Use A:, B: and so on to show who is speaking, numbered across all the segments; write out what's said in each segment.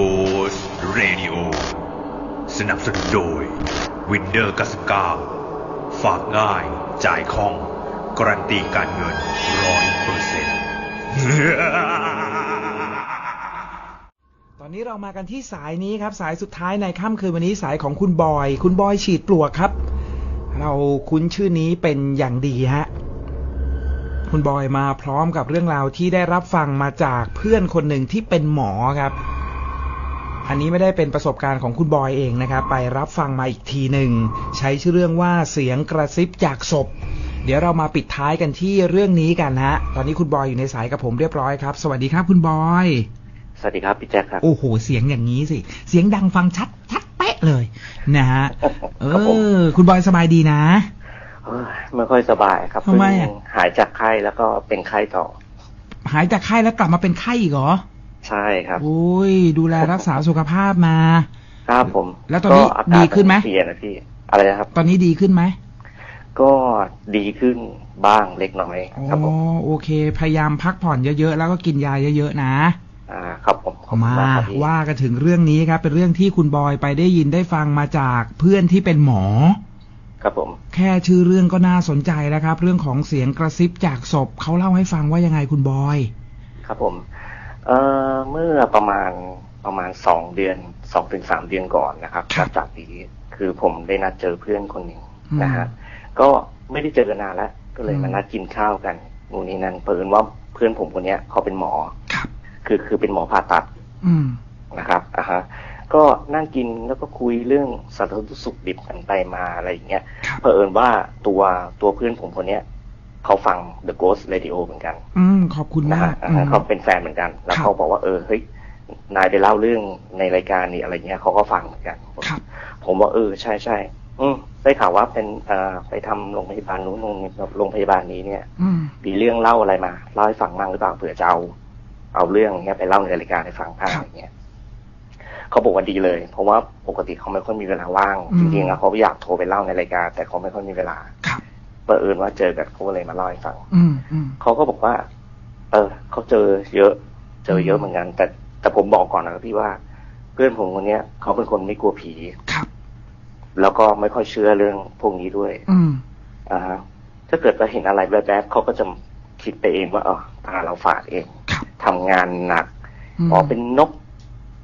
A: Ghost Radio สนับสนุนโดย Windows 99 ฝากง่าย จ่ายคล่อง การันตีการเงินร้อยเปอร์เซ็นต์
B: ตอนนี้เรามากันที่สายนี้ครับ สายสุดท้ายในค่ำคืนวันนี้สายของคุณบอย คุณบอยฉีดปลวกครับ เราคุ้นชื่อนี้เป็นอย่างดีฮะคุณบอยมาพร้อมกับเรื่องราวที่ได้รับฟังมาจากเพื่อนคนหนึ่งที่เป็นหมอครับ อันนี้ไม่ได้เป็นประสบการณ์ของคุณบอยเองนะครับ ไปรับฟังมาอีกทีหนึ่ง ใช้ชื่อเรื่องว่าเสียงกระซิบจากศพ เดี๋ยวเรามาปิดท้ายกันที่เรื่องนี้กันฮะ ตอนนี้คุณบอยอยู่ในสายกับผมเรียบร้อยครับ สวัสดีครับคุณบอย
C: สวัสดีครับพี่แจ็คครับ
B: โอ้โห เสียงอย่างนี้สิ เสียงดังฟังชัดชัดเป๊ะเลย นะฮะ เอ
C: ครับผม
B: อคุณบอยสบายดีนะ
C: เอ้ยไม่ค่อยสบายครับ
B: ทำไมอะ
C: เพิ่งหายจากไข้แล้วก็เป็นไข้ต่อ
B: หายจากไข้แล้วกลับมาเป็นไข้อีกเหรอ
C: ใช่ครับ
B: โอ้ยดูแลรักษาสุขภาพมา
C: ครับผม
B: แล้วตอนนี้
C: ก็ากาศ
B: ดีขึ้นไหม
C: เปลี่ยนนะพี่อะไรนะครับ
B: ตอนนี้ดีขึ้นไหม
C: ก็ดีขึ้นบ้างเล็กน้อย
B: อ๋อ
C: ครับผม
B: โอเค พยายามพักผ่อนเยอะๆแล้วก็กินยาเยอะๆนะ
C: อ่าครับผมขอบคุณ
B: มาา
C: กครับพี่
B: ว่ากันถึงเรื่องนี้ครับ เป็นเรื่องที่คุณบอยไปได้ยินได้ฟังมาจากเพื่อนที่เป็นหมอ
C: ครับผม
B: แค่ชื่อเรื่องก็น่าสนใจแล้วครับ เรื่องของเสียงกระซิบจากศพเขาเล่าให้ฟังว่ายังไงคุณบอย
C: ครับผม เอ่อเมื่อประมาณประมาณสองเดือนสองถึงสามเดือนก่อนนะครับ
B: ครับ
C: นับจากนี้คือผมได้นัดเจอเพื่อนคนหนึ่ง
B: อืม
C: นะฮะก็ไม่ได้เจอกันนานแล้ว ก็เลย
B: อืม
C: มานัดกินข้าวกันนู่นนี่นั่นเปิดว่าเพื่อนผมคนเนี้ยเขาเป็นหมอ
B: ครับ
C: คือคือเป็นหมอผ่าตัด
B: อืม
C: นะครับอ่าฮะ ก็นั่งกินแล้วก็คุยเรื่องสารทุกข์สุขดิบกันไปมาอะไรอย่างเงี้ย
B: ครับ
C: เผอิญว่าตัวตัวเพื่อนผมคนเนี้ย เขาฟัง The Ghost Radio เหมือนกัน
B: อืมขอบคุณ
C: นะ
B: มา
C: ฮะ
B: ก
C: อ่า
B: อื
C: ฮะ
B: ม
C: เขาเป็นแฟนเหมือนกัน แล้ว
B: ครับ
C: เขาบอกว่าเออเฮ้ยนายไปเล่าเรื่องในรายการนี้อะไรเงี้ยเขาก็ฟังเหมือนกัน
B: ครับ
C: ผมว่าเออใช่ใช่อืมได้ข่าวว่าเป็นอ่าไปทำโรงพยาบาลนู้นโรงโรงพยาบาลนี้เนี่ย
B: อืม
C: มีเรื่องเล่าอะไรมาเล่าให้ฟังบ้างหรือเปล่าเผื่อจะเอาเอาเรื่องเนี้ยไปเล่าในรายการให้ฟังบ้าง
B: ครับ
C: อะไรเงี้ยเขาบอกว่าดีเลย เพราะว่าปกติเขาไม่ค่อยมีเวลาว่าง
B: อืม
C: จริงๆแล้วเขาอยากโทรไปเล่าในรายการ แต่เขาไม่ค่อยมีเวลา
B: ครับ
C: เปิดเอิญว่าเจอกันเขาก็เลยมาเล่าให้ฟัง
B: อืมอืม
C: เขาก็บอกว่า เออเขาเจอเยอะ เจอเยอะเหมือนกัน แต่แต่ผมบอกก่อนนะพี่ว่าเพื่อนผมคนเนี้ยเขาเป็นคนไม่กลัวผี
B: ครับ
C: แล้วก็ไม่ค่อยเชื่อเรื่องพวกนี้ด้วย
B: อืม
C: อ่าฮะถ้าเกิดว่าเห็นอะไรแวบๆเขาก็จะคิดไปเองว่าเออตาเราฝาดเอง
B: ครับ
C: ทำงานหนัก
B: ม
C: อ๋อเป็นนก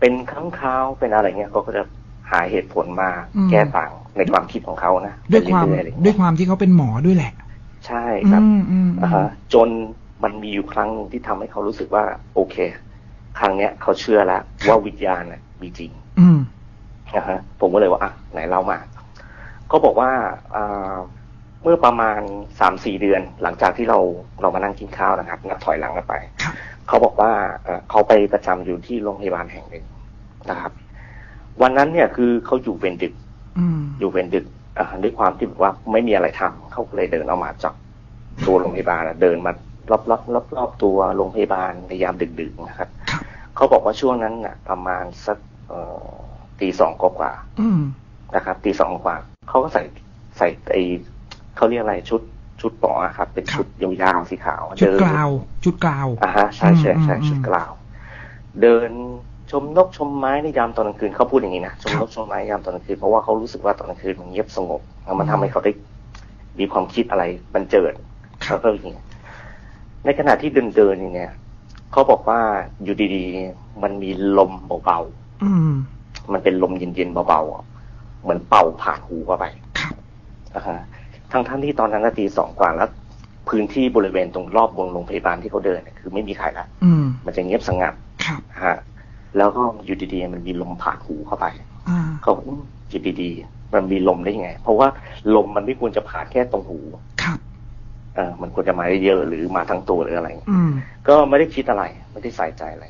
C: เป็นข้างคาวเป็นอะไรเงี้ยเขาก็จะ หาเหตุผลมา
B: อืม
C: แก้ต่างในความคิดของเขานะ
B: ด้วยความ
C: ไปเรื่อๆอะไรเงี้
B: ด้วยความที่เขาเป็นหมอด้วยแหละ
C: ใช่ครับ
B: อืมอืม
C: อ่าฮะจนมันมีอยู่ครั้งหนึ่งที่ทำให้เขารู้สึกว่า โอเค ครั้งเนี้ยเขาเชื่อแล้วว่าวิญญาณน่ะมีจริง
B: อืม
C: นะฮะผมก็เลยว่าอะไหนเล่ามาเขาบอกว่าอ่าเมื่อประมาณสามสี่เดือน หลังจากที่เราเรามานั่งกินข้าวนะครับนับถอยหลังกันไป
B: ครับ
C: เขาบอกว่าเอ่อเขาไปประจำอยู่ที่โรงพยาบาลแห่งหนึ่งนะครับ วันนั้นเนี่ยคือเขาอยู่เวรดึก
B: อืม
C: อยู่เวรดึกอ่าด้วยความที่แบบว่าไม่มีอะไรทำเขาก็เลยเดินออกมาจากตัวโรงพยาบาลอะเดินมารอบรอบรอบรอบๆตัวโรงพยาบาลในยามดึกๆนะครับ
B: ครับ
C: เขาบอกว่าช่วงนั้นน่ะ ประมาณสักเอ่อตีสองกว่า
B: อืม
C: ๆนะครับตีสองกว่าเขาก็ใส่ใส่ไอเขาเรียกอะไรชุดชุดปออะครับ เป็น
B: ครับ
C: ชุดยาวๆสีขาว
B: ชุด
C: เดิน
B: กลาว ชุดกลาว
C: อ่าฮะใช่ใช่ใช่
B: อืม
C: ชุดกล่าว เดิน ชมนกชมไม้ในยามตอนกลางคืนเขาพูดอย่างนี้นะชมนกชมไม้ยามตอนกลางคืนเพราะว่าเขารู้สึกว่าตอนกลางคืนมันเงียบสงบแล้วมัน
B: อืม
C: ทำให้เขาได้มีความคิดอะไรบันเจิด
B: ครับ
C: แล้วก็อย่างเงี้ยในขณะที่เดินเดินอย่างเนี้ยเขาบอกว่าอยู่ดีๆ มันมีลมเบา
B: อืม
C: ๆมันเป็นลมเย็นๆเบาๆอะเหมือนเป่าผ่านหูเข้าไป
B: ครับ
C: อ่าฮะทั้งท่านที่ตอนนั้นนาทีสองกว่าแล้ว พื้นที่บริเวณตรงรอบบนโรงพยาบาลที่เขาเดินเนี่ยคือไม่มีใครละ
B: อืม
C: มันจะเงียบสงัด
B: ครับ
C: ฮะ แล้วก็อยู่ดีๆมันมีลมผ่านหูเข้าไป
B: อ่า
C: เขาบอกอืมอยู่ดีๆมันมีลมได้ยังไง เพราะว่าลมมันไม่ควรจะผ่านแค่ตรงหู
B: ครับ
C: เออมันควรจะมาเยอะหรือมาทั้งตัวหรืออะไร
B: อืม
C: ก็ไม่ได้คิดอะไร ไม่ได้ใส่ใจอะไร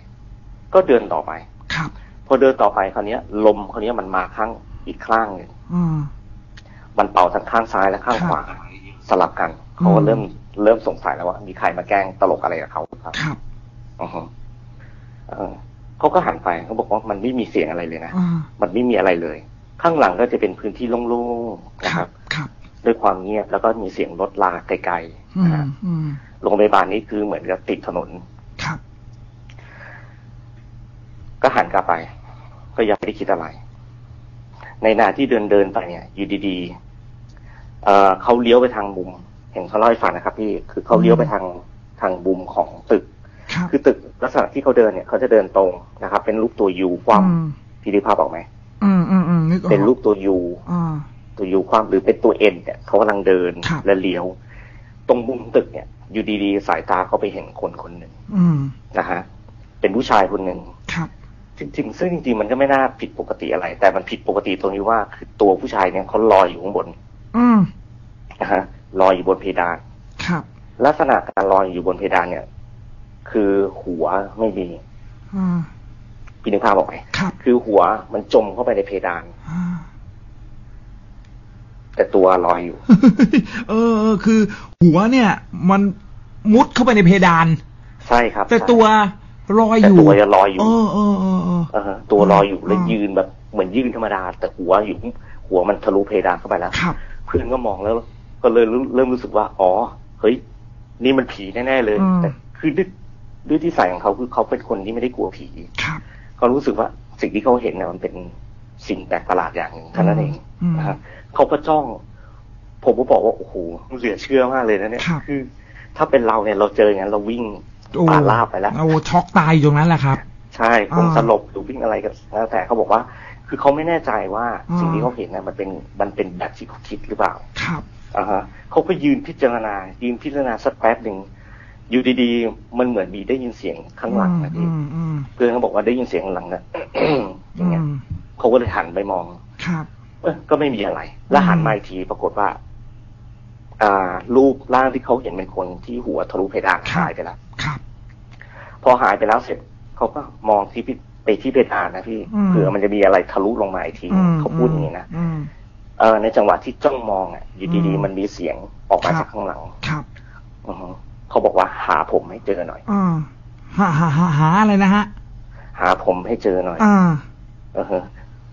C: ก็เดินต่อไป
B: ครับ
C: พอเดินต่อไปคราวเนี้ย ลมคราวเนี้ยมันมาข้างอีกข้างหนึ่ง
B: อืม
C: มันเป่าทั้งข้างซ้ายและข้าง
B: ครับ
C: ขวาสลับกันเขาก็
B: อืม
C: เริ่มเริ่มสงสัยแล้วว่า มีใครมาแกล้งตลกอะไรกับเขาครับ
B: ครับ
C: อือฮึ เออเขาก็หันไปเขาบอกว่ามันไม่มีเสียงอะไรเลยนะ
B: อ่า
C: มันไม่มีอะไรเลย ข้างหลังก็จะเป็นพื้นที่โล่งๆนะ
B: ค
C: ค
B: รั
C: รั
B: บบครับ
C: ด้วยความเงียบแล้วก็มีเสียงรถลาไกล
B: อื
C: ๆนะ
B: ม
C: ฮะ
B: อืม
C: โรงพยาบาลนี้คือเหมือนกับติดถนน
B: ครับ
C: ก็หันกลับไป ก็ยังไม่ได้คิดอะไร ในนาที่เดินเดินไปเนี่ย อยู่ดีๆเอ่อเขาเลี้ยวไปทางมุมเห็นเขาเล่าให้ฟังนะครับพี่คือเขาเลี้ยวไปทางทางมุมของตึก
B: ครับ
C: คือตึกลักษณะที่เขาเดินเนี่ยเขาจะเดินตรงนะครับ เป็นรูปตัวยูคว่
B: อืมำ
C: พี่ดิภาพออกไหม
B: อืมอืมอืมนึกออก
C: เป็นรูปตัวยู
B: อ่า
C: ตัวยูคว่ำหรือเป็นตัวเอ็นเนี่ยเขากำลังเดิน
B: ครับ
C: และเลี้ยว ตรงมุมตึกเนี่ย อยู่ดีๆ สายตาเขาไปเห็นคนคนหนึ่ง
B: อืม
C: นะฮะเป็นผู้ชายคนหนึ่ง
B: ครับ
C: จริงๆซึ่งจริงๆมันก็ไม่น่าผิดปกติอะไร แต่มันผิดปกติตรงที่ว่าคือตัวผู้ชายเนี่ยเขาลอยอยู่ข้างบน
B: อืม
C: นะฮะลอยอยู่บนเพดาน
B: ครับ
C: ลักษณะการลอยอยู่บนเพดานเนี่ย คือหัวไม่มี
B: อ่า
C: พี่นึกภาพออกไหม
B: ครับ
C: คือหัวมันจมเข้าไปในเพดาน
B: อ่า
C: แต่ตัวลอยอยู่
B: เออเออ คือ หัวเนี่ย มันมุดเข้าไปในเพดาน
C: ใช่ครับ
B: แต่
C: ใช่
B: ตัวลอย
C: แต่
B: อยู่
C: ตัวยังลอยอยู่
B: เออเออเออเออ
C: เออตัวลอยอยู่แล้ว
B: อืม
C: ยืนแบบเหมือนยืนธรรมดา แต่หัวอยู่ หัวมันทะลุเพดานเข้าไปแล้ว
B: ครับ
C: เพื่อนก็มองแล้ว ก็เลยรู้เริ่มรู้สึกว่า อ๋อ เฮ้ย นี่มันผีแน่ๆเลย
B: อืม
C: แต่คือ ด้วยด้วยที่ใส่ของเขาคือเขาเป็นคนที่ไม่ได้กลัวผี
B: ครับ
C: เขารู้สึกว่าสิ่งที่เขาเห็นเนี่ยมันเป็นสิ่งแปลกประหลาดอย่างหนึ่งเท่านั้นเอง
B: อืม
C: นะฮะเขาก็จ้อง ผมก็บอกว่าโอ้โหเหลือเชื่อมากเลยนะเนี่ย
B: ครับ
C: คือ ถ้าเป็นเราเนี่ยเราเจออย่างนั้นเราวิ่ง
B: โอ้
C: ป่าลาบไปแล้ว
B: โอ้ช็อกตายอยู่ตรงนั้นแหละครับ
C: ใช่คง
B: อ่า
C: สลบหรือวิ่งอะไรก็แล้วแต่เขาบอกว่า คือเขาไม่แน่ใจว่า
B: อ่า
C: สิ่งที่เขาเห็นนะมันเป็นมันเป็นแบบที่เขาคิดหรือเปล่า
B: ครับ
C: อ่าฮะเขาก็ยืนพิจารณายืนพิจารณาสักแป๊บหนึ่ง อยู่ดีๆ มันเหมือนมีได้ยินเสียงข้างหลังนะ
B: อื
C: พี่
B: มอืม
C: เพื่อนเขาบอกว่าได้ยินเสียงข้างหลังนะอ
B: อื
C: ย่างเงี้ย
B: ม
C: เขาก็เลยหันไปมอง
B: ครับ
C: เอ้ยก็ไม่มีอะไร แล้วหันมาอีกทีปรากฏว่า อ่า รูปร่างที่เขาเห็นเป็นคนที่หัวทะลุเพดาน
B: ครับ
C: หายไปแล้ว
B: ครับ
C: พอหายไปแล้วเสร็จเขาก็มองที่พิไปที่เพดานนะพี่
B: อืม
C: เผื่อมันจะมีอะไรทะลุลงมาอีกที
B: อืม
C: เขาพูดอย่างนี้นะ
B: อืม
C: เออในจังหวะที่จ้องมองอะอยู่ดี
B: อืม
C: ๆมันมีเสียงออกมา
B: ครับ
C: จากข้างหลัง
B: ครับ
C: อือฮึ เขาบอกว่าหาผมให้เจอหน่อย
B: อ่าหาหาหาหาอะไรนะฮะ
C: หาผมให้เจอหน่อย
B: อ่า
C: เออฮะ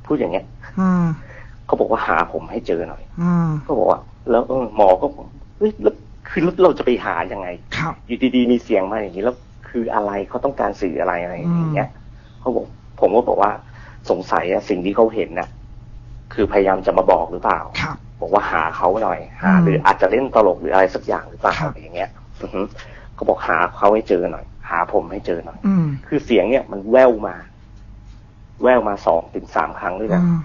C: พูดอย่างเงี้ย
B: อ่า
C: เขาบอกว่าหาผมให้เจอหน่อย
B: อ่า
C: ก็บอกว่า แล้วเออหมอก็บอกเฮ้ยแล้วคือแล้วเราจะไปหายังไง
B: ครับ
C: อยู่ดีๆมีเสียงมาอย่างนี้แล้วคืออะไรเขาต้องการสื่ออะไรอะไรอย่างเงี้ยเขาบอก ผมก็บอกว่าสงสัยอะสิ่งที่เขาเห็นน่ะ คือพยายามจะมาบอกหรือเปล่า
B: ครับ
C: บอกว่าหาเขาหน่อยหา
B: อืม
C: หรืออาจจะเล่นตลกหรืออะไรสักอย่างหรือเปล่า
B: ครับ
C: อะไรอย่างเงี้ย อือฮึเขาบอกหาเขาให้เจอหน่อย หาผมให้เจอหน่อย
B: อืม
C: คือเสียงเนี่ยมันแว่วมา แว่วมาสองถึงสามครั้งด้วยกัน
B: อ่า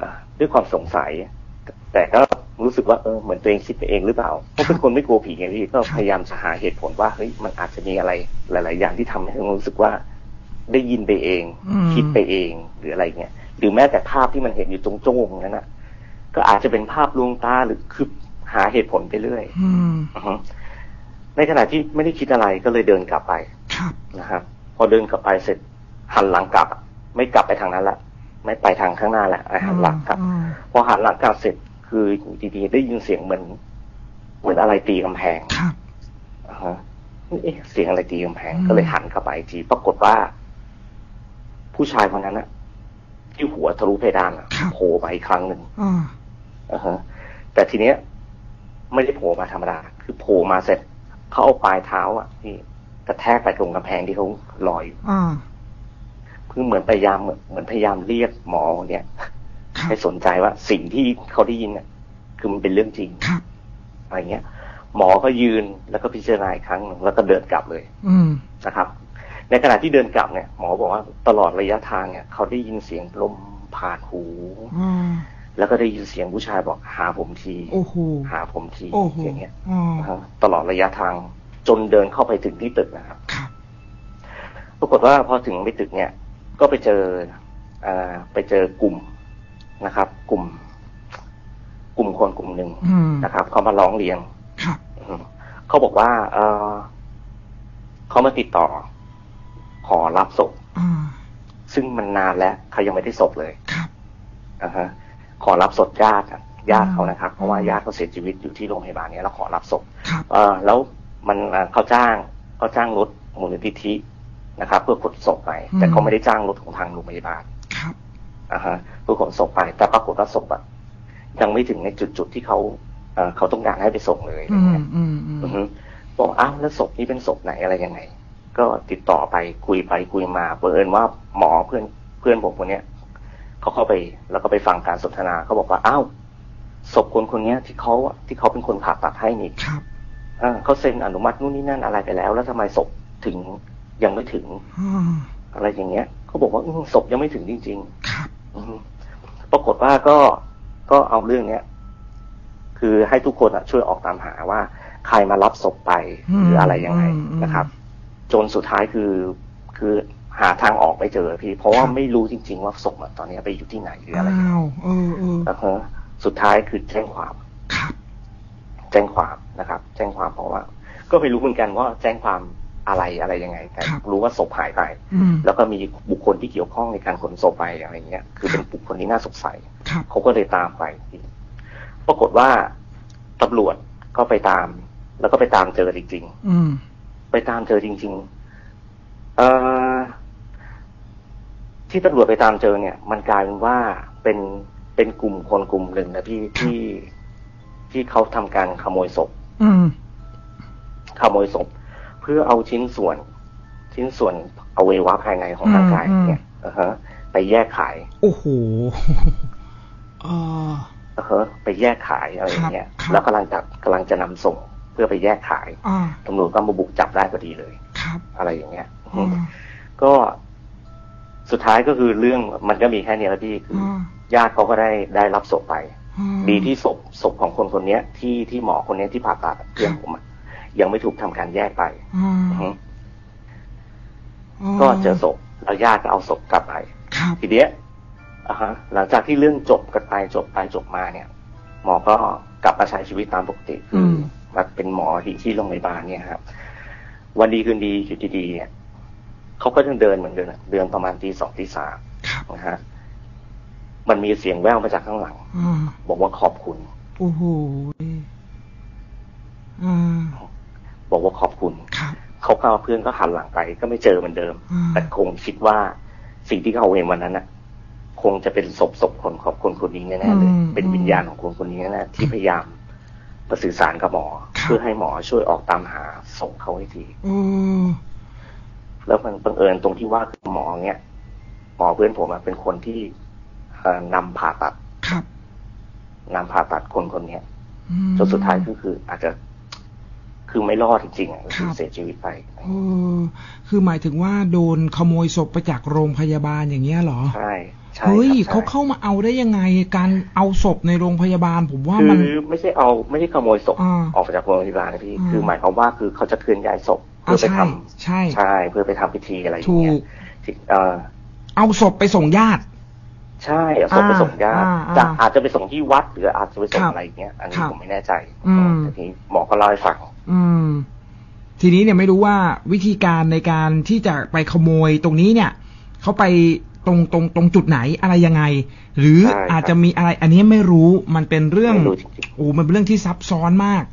C: อ่าด้วยความสงสัย แต่ก็รู้สึกว่าเออเหมือนตัวเองคิดไปเองหรือเปล่าเพราะเป็นคนไม่กลัวผีไงพี่ก็พยายามจะหาเหตุผลว่าเฮ้ยมันอาจจะมีอะไร หลาย ๆ อย่างที่ทำให้เรารู้สึกว่า ได้ยินไปเอง
B: อืม
C: คิดไปเองหรืออะไรเงี้ยหรือแม้แต่ภาพที่มันเห็นอยู่ตรงโจ้งนั้นน่ะ ก็อาจจะเป็นภาพลวงตาหรือคือหาเหตุผลไปเรื่อย
B: อืม
C: อือฮึ ในขณะที่ไม่ได้คิดอะไรก็เลยเดินกลับไป
B: ครับ
C: นะครับ พอเดินกลับไปเสร็จหันหลังกลับอะไม่กลับไปทางนั้นละไม่ไปทางข้างหน้าละไอ้หันหลังกลับ
B: อืม
C: พอหันหลังกลับเสร็จคืออยู่ดีๆได้ยินเสียงเหมือน เหมือนอะไรตีกำแพง
B: ครับ
C: อ่าฮะเอ๊ะเสียงอะไรตีกำแพง
B: อืม
C: ก็เลยหันกลับไปอีกทีปรากฏว่า ผู้ชายคนนั้นอะที่หัวทะลุเพดานอะโผล่มาอีกครั้งหนึ่ง
B: อ่า
C: อ่าฮะแต่ทีเนี้ย ไม่ได้โผล่มาธรรมดา คือโผล่มาเสร็จ เขาเอาปลายเท้าอะที่กระแทกไปตรงกำแพงที่เขาลอยอยู่
B: อ่า
C: คือเหมือนพยายามเหมือนเหมือนพยายามเรียกหมอเนี่ย
B: ครับ
C: ให้สนใจว่าสิ่งที่เขาได้ยินเนี่ยคือมันเป็นเรื่องจริง
B: ครับ
C: อะไรเงี้ย หมอก็ยืนแล้วก็พิจารณาอีกครั้งหนึ่งแล้วก็เดินกลับเลย
B: อืม
C: นะครับ ในขณะที่เดินกลับเนี่ย หมอบอกว่าตลอดระยะทางเนี่ยเขาได้ยินเสียงลมผ่านหู
B: อ่า
C: แล้วก็ได้ยินเสียงผู้ชายบอกหาผมที
B: โอ้โห
C: หาผมที
B: โอ้โห
C: อย่างเงี้ย
B: อ่า
C: นะฮะตลอดระยะทางจนเดินเข้าไปถึงที่ตึกนะครับ
B: ครับ
C: ปรากฏว่าพอถึงไปตึกเนี่ย ก็ไปเจออ่าไปเจอกลุ่มนะครับ กลุ่ม กลุ่มคนกลุ่มหนึ่ง
B: อืม
C: นะครับเขามาร้องเรียน
B: ครับ
C: อืมเขาบอกว่า เออเขามาติดต่อ ขอรับศพ
B: อ่า
C: ซึ่งมันนานแล้วเขายังไม่ได้ศพเลย
B: ครับ
C: อ่าฮะ ขอรับศพญาติอะญาติเขานะครับ เพราะว่า
B: อืม
C: ญาติเขาเสียชีวิตอยู่ที่โรงพยาบาลเนี้ยแล้วขอรับศพ
B: ครับ
C: เออแล้วมันอ่าเขาจ้างเขาจ้างรถมูลนิธินะครับ เพื่อขนศพไปแต่เขาไม่ได้จ้างรถของทางโรงพยาบาล
B: ครับ
C: อ่าฮะเพื่อขนศพไป แต่ปรากฏว่าศพอะยังไม่ถึงในจุดจุดๆที่เขาเอ่อเขาต้องการให้ไปส่งเลยอะไร
B: อืม
C: เงี้ย
B: อืมอืม
C: อือฮึบอกอ้าวแล้วศพนี้เป็นศพไหนอะไรยังไง ก็ติดต่อไปคุยไปคุยมาเผอิญว่าหมอเพื่อนเพื่อนผมคนเนี้ย เขาเข้าไปแล้วก็ไปฟังการสนทนาเขาบอกว่าอ้าวศพคนคนเนี้ยที่เขาที่เขาเป็นคนผ่าตัดให้นี่
B: ครับ
C: อ่าเขาเซ็นอนุมัตินู่นนี่นั่นอะไรไปแล้ว แล้วทำไมศพถึงยังไม่ถึง
B: อ่า
C: อะไรอย่างเงี้ยเขาบอกว่าอื้อศพยังไม่ถึงจริง
B: ครับ
C: ๆอืมปรากฏว่าก็ก็เอาเรื่องเนี้ยคือให้ทุกคนอะช่วยออกตามหาว่า ใครมารับศพไปหรืออะไรยังไงนะครับ จนสุดท้ายคือคือหาทางออกไม่เจอพี่ เพราะว่าไม่รู้จริง ๆ ว่าศพอะตอนนี้ไปอยู่ที่ไหนหรืออะไร
B: อ้าวเออเออ
C: นะฮะสุดท้ายคือแจ้งความ
B: ครับ
C: แจ้งความนะครับ แจ้งความเพราะว่า ก็ไม่รู้เหมือนกันว่าแจ้งความอะไรอะไรยังไง แต่
B: ครับ
C: รู้ว่าศพหายไป
B: อืม
C: แล้วก็มีบุคคลที่เกี่ยวข้องในการขนศพไปอะไรเงี้ย คือเป็นบุคคลที่น่าสงสัย
B: ครับ
C: เขาก็เลยตามไป ปรากฏว่าตำรวจก็ไปตาม แล้วก็ไปตามเจอจริง
B: อืม
C: ๆไปตามเจอจริง ๆ เอ่อ ที่ตำรวจไปตามเจอเนี่ย มันกลายเป็นว่าเป็นเป็นกลุ่มคนกลุ่มหนึ่งนะพี่ที่ที่เขาทำการขโมยศพ
B: อืม
C: ขโมยศพ เพื่อเอาชิ้นส่วน ชิ้นส่วนอวัยวะภายในของร่างกาย
B: อืม
C: เนี่ยอ่าฮะ ไปแยกขาย
B: โอ้โหเออ
C: อ่าฮะไปแยกขายอะไรอย่างเงี้ย
B: ครับ
C: แล้วกำลังจะกำลังจะนำส่งเพื่อไปแยกขาย
B: อ่า
C: ตำรวจก็มาบุกจับได้พอดีเลย
B: ครับ
C: อะไรอย่างเงี้ย
B: อ่า
C: ก็ สุดท้ายก็คือเรื่องมันก็มีแค่นี้แล้วพี่คืออ
B: อ่า
C: ญาติเขาก็ได้ได้รับศพไป
B: อ่า
C: ดีที่ศพศพของคนคนเนี้ยที่ที่หมอคนเนี้ยที่ผ่าตัดเพื่อนผมอะยังไม่ถูกทำการแยกไป
B: อ่า
C: อือฮึ
B: อ่า
C: ก็เจอศพแล้วญาติก็เอาศพกลับไป
B: ครับ
C: ทีเนี้ยอ่าฮะหลังจากที่เรื่องจบกันไปจบไปจบมาเนี่ย หมอก็กลับมาใช้ชีวิตตามปกติคืออมาเป็นหมอที่ที่โรงพยาบาลเนี่ยครับ วันดีคืนดีอยู่ดีๆเนี่ย เขาก็ยังเดินเหมือนเดิมอะเดินประมาณตีสองตีสาม
B: ครับ
C: นะฮะมันมีเสียงแว่วมาจากข้างหลัง
B: อ่า
C: บอกว่าขอบคุณ
B: โอ้โหอ่า
C: บอกว่าขอบคุณ
B: ครับ
C: เขาก็เพื่อนก็หันหลังไป ก็ไม่เจอเหมือนเดิม
B: อ่า
C: แต่คงคิดว่าสิ่งที่เขาเห็นวันนั้นน่ะ คงจะเป็นศพศพคนของคนคนนี้แน่ๆเลย เป็นวิญญาณของคนคนนี้แน่ๆที่พยายามประสื่อสารกับหมอ เพื่อให้หมอช่วยออกตามหาส่งเขาให้ที
B: โอ้
C: แล้วมันบังเอิญตรงที่ว่าคือหมอเนี้ยหมอเพื่อนผมอะเป็นคนที่เอ่อนำผ่าตัด
B: ครับ
C: นำผ่าตัดคนคนเนี้ย
B: อืม
C: จนสุดท้ายก็คือ อาจจะคือไม่รอดจริงๆอะก็คือ
B: ครับ
C: เสียชีวิตไป
B: เออคือหมายถึงว่าโดนขโมยศพไปจากโรงพยาบาลอย่างเงี้ยเหรอ
C: ใช่ใช่
B: เฮ้ย
C: ครับ
B: เขา
C: ใช่
B: เข้ามาเอาได้ยังไงการเอาศพในโรงพยาบาล ผมว่า
C: คื
B: มัน
C: อไม่ใช่เอาไม่ได้ขโมยศพ
B: อ่า
C: ออกมาจากโรงพยาบาลนะพี่
B: อ่า
C: คือหมายความว่าคือเขาจะเคลื่อนย้ายศพ เพื่อไป
B: ใช่
C: ทำ
B: ใช่
C: ใช่ เพื่อไปทำพิธีอะไรอย่าง
B: ถู
C: เงี้ย
B: ก
C: ที่เอ่อ
B: เอาศพไปส่งญาติ
C: ใช่เอาศพไปส่งญาติ
B: อ่าอ่า
C: จะอาจจะไปส่งที่วัดหรืออาจจะไปส่ง
B: ครับ
C: อะไรอย่างเงี้ย อันนี้
B: ครับ
C: ผมไม่แน่ใจ
B: อืม
C: แต่ทีนี้หมอก็เล่าให้ฟัง
B: อืม ทีนี้เนี่ยไม่รู้ว่าวิธีการในการที่จะไปขโมยตรงนี้เนี่ยเขาไปตรงตรงตรงจุดไหนอะไรยังไง หรือ
C: ใช่ครับ
B: อาจจะมีอะไร อันนี้ไม่รู้มันเป็นเรื่อง
C: ไม่รู้จริง
B: โอ้มันเป็นเรื่องที่ซับซ้อนมาก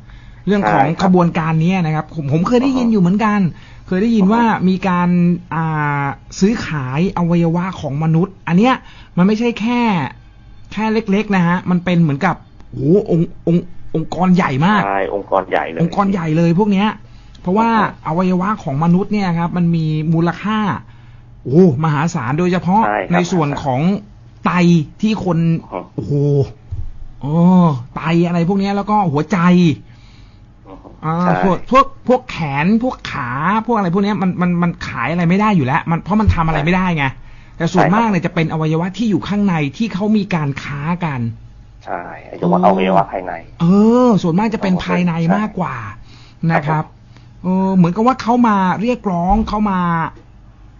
B: เรื่องของ
C: ใช่ครับ
B: ขบวนการเนี้ยนะครับ ผมผมเคยได้ยิน
C: อ๋อ
B: อยู่เหมือนกัน เคยได้ยิน
C: อ๋อ
B: ว่ามีการอ่าซื้อขายอวัยวะของมนุษย์ อันเนี้ยมันไม่ใช่แค่แค่เล็ก ๆ นะฮะ มันเป็นเหมือนกับโอ้โหองค์องค์องค์กรใหญ่มาก
C: ใช่องค์กรใหญ่เลย
B: องค์กรใหญ่เลยพวกเนี้ย เพราะว่า
C: อ๋อ
B: อวัยวะของมนุษย์เนี่ยครับ มันมีมูลค่าโอ้มหาศาลโดยเฉพาะ
C: ใช่ครับ
B: ในส่วนของไตที่คน
C: อ๋อ
B: โอ้โหโอ้ไตอะไรพวกเนี้ยแล้วก็หัวใจอ่า
C: ใช่
B: พวกพวกพวกแขนพวกขาพวกอะไรพวกเนี้ยมันมันมันขายอะไรไม่ได้อยู่แล้ว มันเพราะมันทำอะไรไม่ได้ไงแต่ส่วน
C: ใช่ครับ
B: มากเนี่ยจะเป็นอวัยวะที่อยู่ข้างในที่เขามีการค้ากัน
C: ใช่ไอ้จะว่าเอาอวัยวะภายใน
B: เออ ส่วนมากจะเป็นภายใน
C: ใช่
B: มากกว่านะครับเออเหมือนกับว่าเขามาเรียกร้องเขามา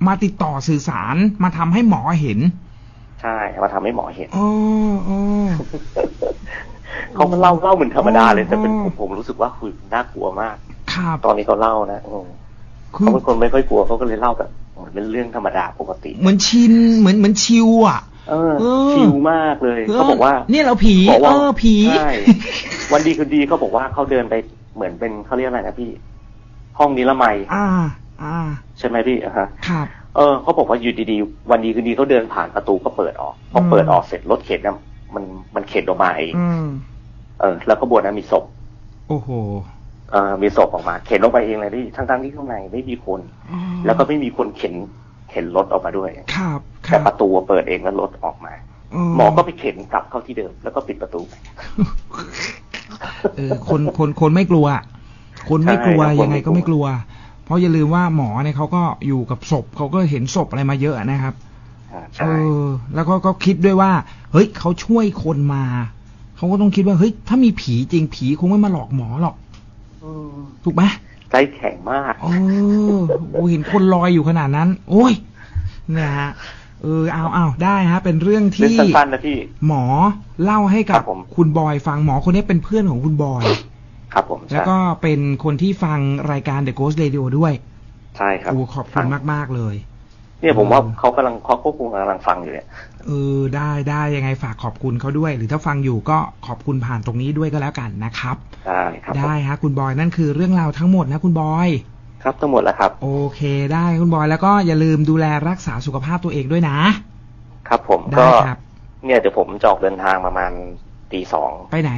B: มาติดต่อสื่อสารมาทำให้หมอเห็น
C: ใช่มาทำให้หมอเห็น
B: เออ เออ
C: เขาก็เล่าเล่าเหมือนธรรมดาเลยแต่เป็น
B: อ๋
C: ผ
B: อ
C: มผมรู้สึกว่าคือน่ากลัวมาก
B: ครับ
C: ตอนนี้เขาเล่านะอืม
B: คือ
C: เขาเป็นคนไม่ค่อยกลัวเขาก็เลยเล่าแบบเหมือนเป็นเรื่องธรรมดาปกติ
B: เหมือนชินเหมือนเหมือนชิวอะ
C: เออ
B: เออ
C: ชิลมากเลยเขาบอกว่า
B: เนี่ยเราผี
C: บอก
B: เอ
C: ว่า
B: อผี
C: ใช่วันดีคืนดีเขาบอกว่าเขาเดินไปเหมือนเป็นเขาเรียกอะไรนะพี่ ห้องนิรมัย
B: อ่า อ่า
C: ใช่ไหมพี่อะฮะ
B: ครับ
C: เออเขาบอกว่าอยู่ดีๆวันดีคืนดีเขาเดินผ่านประตูก็เปิดออกพอ
B: อืม
C: เปิดออกเสร็จรถเข็นน่ะ มันมันเข็นออกมาเอง
B: อืม
C: เออ แล้วก็บนนั้นมีศพ
B: โอ้โห
C: เออมีศพออกมา เข็นลงไปเองเลยพี่ทั้งๆที่ข้างในไม่มีคน
B: อ๋อ
C: แล้วก็ไม่มีคนเข็นเข็นรถออกมาด้วย
B: ครับค
C: แต่
B: รับ
C: ประตูเปิดเองแล้วรถออกมาหมอก็ไปเข็นกลับเข้าที่เดิม แล้วก็ปิดประตูไป
B: เออคนคนคนไม่กลัว คนไม่กลัว
C: ใช่ครับ
B: ยังไงก็
C: คนไม่
B: ไม่
C: ก
B: ก
C: ลั
B: ลั
C: ว
B: วเพราะอย่าลืมว่าหมอเนี่ยเขาก็อยู่กับศพเขาก็เห็นศพอะไรมาเยอะนะครับ
C: อ่า
B: เอ
C: ใช่
B: อแล้วก็ก็คิดด้วยว่า เฮ้ยเขาช่วยคนมาเขาก็ต้องคิดว่าเฮ้ยถ้ามีผีจริงผีคงไม่มาหลอกหมอหรอก
C: ม
B: ถูกไหม
C: ใจแข็งมาก
B: เออโอ้เห็นคนลอยอยู่ขนาดนั้น โอ้ยนะฮะเออเอาเอาได้ฮะ เป็นเรื่อง
C: เรื่อง
B: ที่
C: สั้นๆนะพี่
B: หมอเล่าให้กั
C: ครับบผม
B: คุณบอยฟังหมอคนนี้เป็นเพื่อนของคุณบอย
C: ครับผม
B: แล้วก็เป็นคนที่ฟังรายการ The Ghost Radio ด้วย
C: ใช่ครับ
B: โอ้ขอบคุณมากๆเลย
C: เนี่ยผมว่าเขากำลังเขาควบคุมกำลังฟังอยู่เนี่ย
B: เออได้ได้ยังไงฝากขอบคุณเขาด้วย หรือถ้าฟังอยู่ก็ขอบคุณผ่านตรงนี้ด้วยก็แล้วกันนะครับ
C: ได้ครับผม
B: ได้ฮะคุณบอยนั่นคือเรื่องราวทั้งหมดนะคุณบอย
C: ครับทั้งหมดแล้วครับ
B: โอเคได้คุณบอยแล้วก็อย่าลืมดูแลรักษาสุขภาพตัวเองด้วยนะ
C: ครับผม
B: ได้
C: ก็
B: ครับ
C: เนี่ยเดี๋ยวผมจะออกเดินทางประมาณตีสอง
B: ไปไหน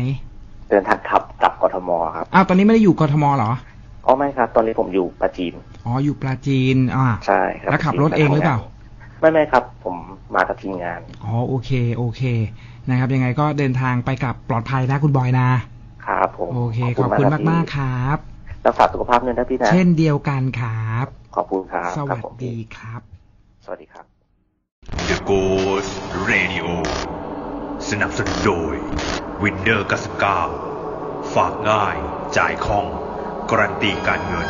C: เดินทางขับกลับกทมครับ
B: อ้าวตอนนี้ไม่ได้อยู่กทมเหรอ
C: อ๋อไม่ครับ ตอนนี้ผมอยู่ปราจีน
B: อ๋ออยู่ปราจีน อ่า
C: ใช่ครับ
B: แล้วขับรถเองหรือเปล่า
C: ไม่ไม่ครับ ผมมากับทีมงาน
B: อ๋อโอเคโอเค นะครับ ยังไงก็เดินทางไปกลับปลอดภัยนะคุณบอยนะ
C: ครับผม
B: โอเค ขอบคุณ
C: รั
B: มากๆครับ
C: รักษาสุขภาพด้วยนะพี่นะ
B: เช่นเดียวกันครับ
C: ขอบคุณครับ
B: ส
C: ครั
B: วั
C: บ
B: ส
C: ผม
B: ดีครับ
C: สวัสดีครับ
A: The Ghost Radio สนับสนุนโดย Window 99 ฝากง่ายจ่ายคล่อง การัน